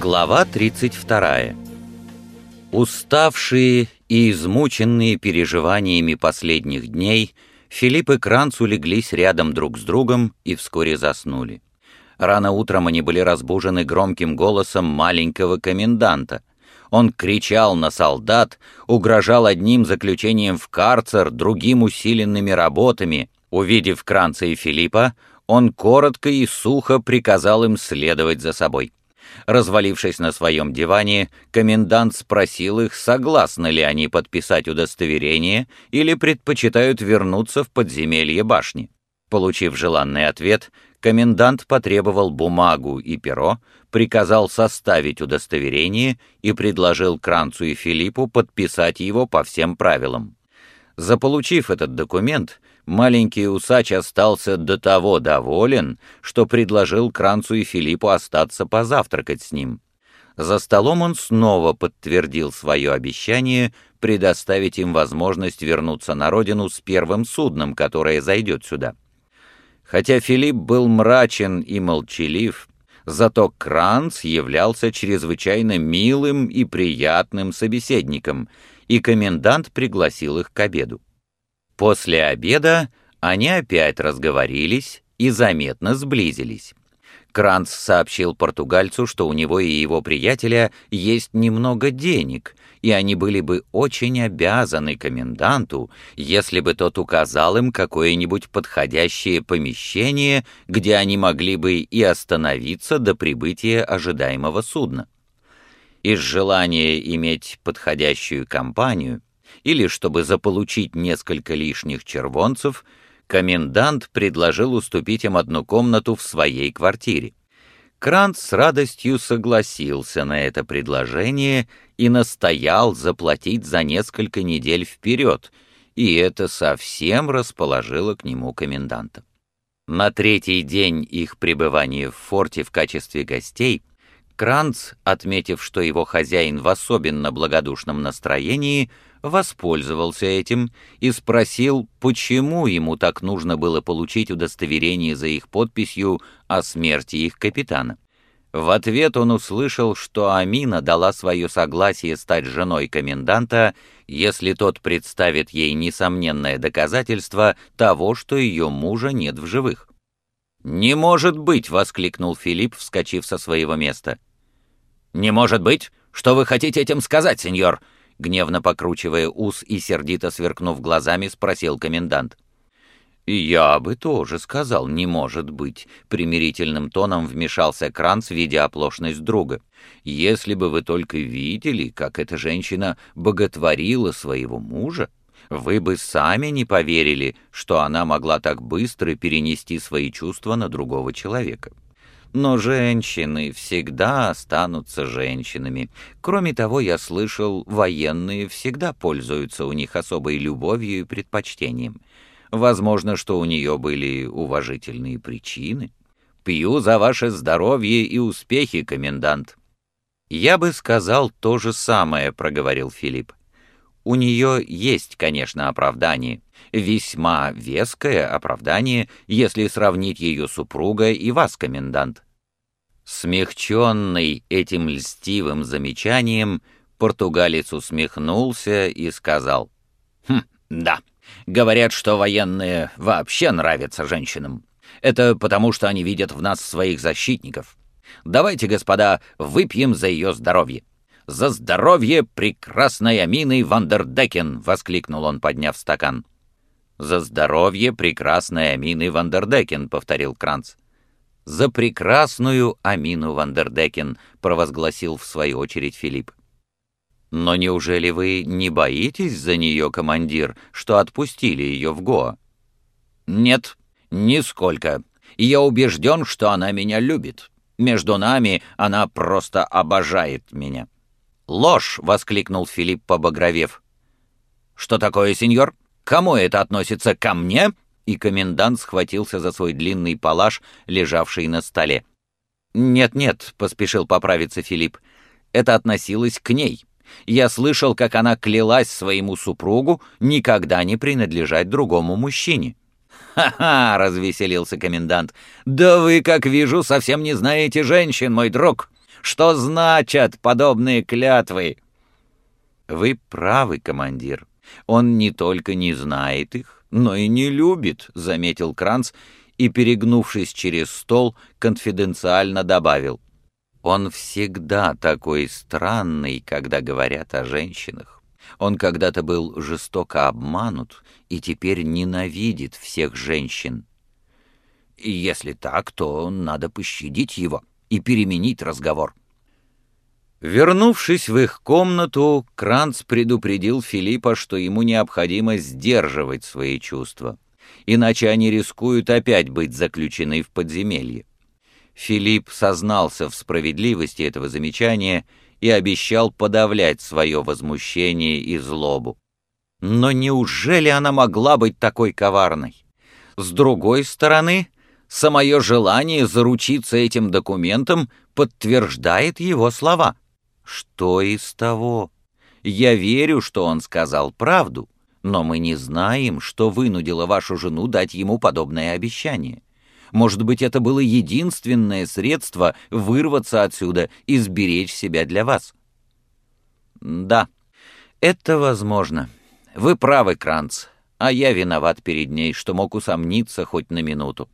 Глава 32. Уставшие и измученные переживаниями последних дней, Филипп и Кранц улеглись рядом друг с другом и вскоре заснули. Рано утром они были разбужены громким голосом маленького коменданта. Он кричал на солдат, угрожал одним заключением в карцер, другим усиленными работами. Увидев Кранца и Филиппа, он коротко и сухо приказал им следовать за собой. Развалившись на своем диване, комендант спросил их, согласны ли они подписать удостоверение или предпочитают вернуться в подземелье башни. Получив желанный ответ, комендант потребовал бумагу и перо, приказал составить удостоверение и предложил Кранцу и Филиппу подписать его по всем правилам. Заполучив этот документ, маленький усач остался до того доволен, что предложил Кранцу и Филиппу остаться позавтракать с ним. За столом он снова подтвердил свое обещание предоставить им возможность вернуться на родину с первым судном, которое зайдет сюда. Хотя Филипп был мрачен и молчалив, зато Кранц являлся чрезвычайно милым и приятным собеседником, и комендант пригласил их к обеду. После обеда они опять разговорились и заметно сблизились. Кранц сообщил португальцу, что у него и его приятеля есть немного денег, и они были бы очень обязаны коменданту, если бы тот указал им какое-нибудь подходящее помещение, где они могли бы и остановиться до прибытия ожидаемого судна. Из желания иметь подходящую компанию или чтобы заполучить несколько лишних червонцев, комендант предложил уступить им одну комнату в своей квартире. Крант с радостью согласился на это предложение и настоял заплатить за несколько недель вперед, и это совсем расположило к нему коменданта. На третий день их пребывания в форте в качестве гостей Кранц, отметив, что его хозяин в особенно благодушном настроении, воспользовался этим и спросил, почему ему так нужно было получить удостоверение за их подписью о смерти их капитана. В ответ он услышал, что Амина дала свое согласие стать женой коменданта, если тот представит ей несомненное доказательство того, что ее мужа нет в живых. «Не может быть!» — воскликнул Филипп, вскочив со своего места. «Не может быть? Что вы хотите этим сказать, сеньор?» Гневно покручивая ус и сердито сверкнув глазами, спросил комендант. «Я бы тоже сказал, не может быть», — примирительным тоном вмешался Кранц, видя оплошность друга. «Если бы вы только видели, как эта женщина боготворила своего мужа, вы бы сами не поверили, что она могла так быстро перенести свои чувства на другого человека». Но женщины всегда останутся женщинами. Кроме того, я слышал, военные всегда пользуются у них особой любовью и предпочтением. Возможно, что у нее были уважительные причины. Пью за ваше здоровье и успехи, комендант. Я бы сказал то же самое, проговорил Филипп. У нее есть, конечно, оправдание, весьма веское оправдание, если сравнить ее супруга и вас, комендант. Смягченный этим льстивым замечанием, португалец усмехнулся и сказал, «Хм, да, говорят, что военные вообще нравятся женщинам. Это потому, что они видят в нас своих защитников. Давайте, господа, выпьем за ее здоровье». «За здоровье прекрасной Амины Вандердекен!» — воскликнул он, подняв стакан. «За здоровье прекрасной Амины Вандердекен!» — повторил Кранц. «За прекрасную Амину Вандердекен!» — провозгласил в свою очередь Филипп. «Но неужели вы не боитесь за нее, командир, что отпустили ее в Гоа?» «Нет, нисколько. Я убежден, что она меня любит. Между нами она просто обожает меня». «Ложь!» — воскликнул Филипп, побагровев. «Что такое, сеньор? Кому это относится? Ко мне?» И комендант схватился за свой длинный палаш, лежавший на столе. «Нет-нет», — поспешил поправиться Филипп, — «это относилось к ней. Я слышал, как она клялась своему супругу никогда не принадлежать другому мужчине. «Ха-ха!» — развеселился комендант. «Да вы, как вижу, совсем не знаете женщин, мой друг! Что значат подобные клятвы?» «Вы правы, командир. Он не только не знает их, но и не любит», — заметил Кранц и, перегнувшись через стол, конфиденциально добавил. «Он всегда такой странный, когда говорят о женщинах. Он когда-то был жестоко обманут и теперь ненавидит всех женщин. Если так, то надо пощадить его и переменить разговор». Вернувшись в их комнату, Кранц предупредил Филиппа, что ему необходимо сдерживать свои чувства, иначе они рискуют опять быть заключены в подземелье. Филипп сознался в справедливости этого замечания и обещал подавлять свое возмущение и злобу. Но неужели она могла быть такой коварной? С другой стороны, самое желание заручиться этим документом подтверждает его слова — что из того? Я верю, что он сказал правду, но мы не знаем, что вынудило вашу жену дать ему подобное обещание. Может быть, это было единственное средство вырваться отсюда и сберечь себя для вас. Да, это возможно. Вы правы, Кранц, а я виноват перед ней, что мог усомниться хоть на минуту.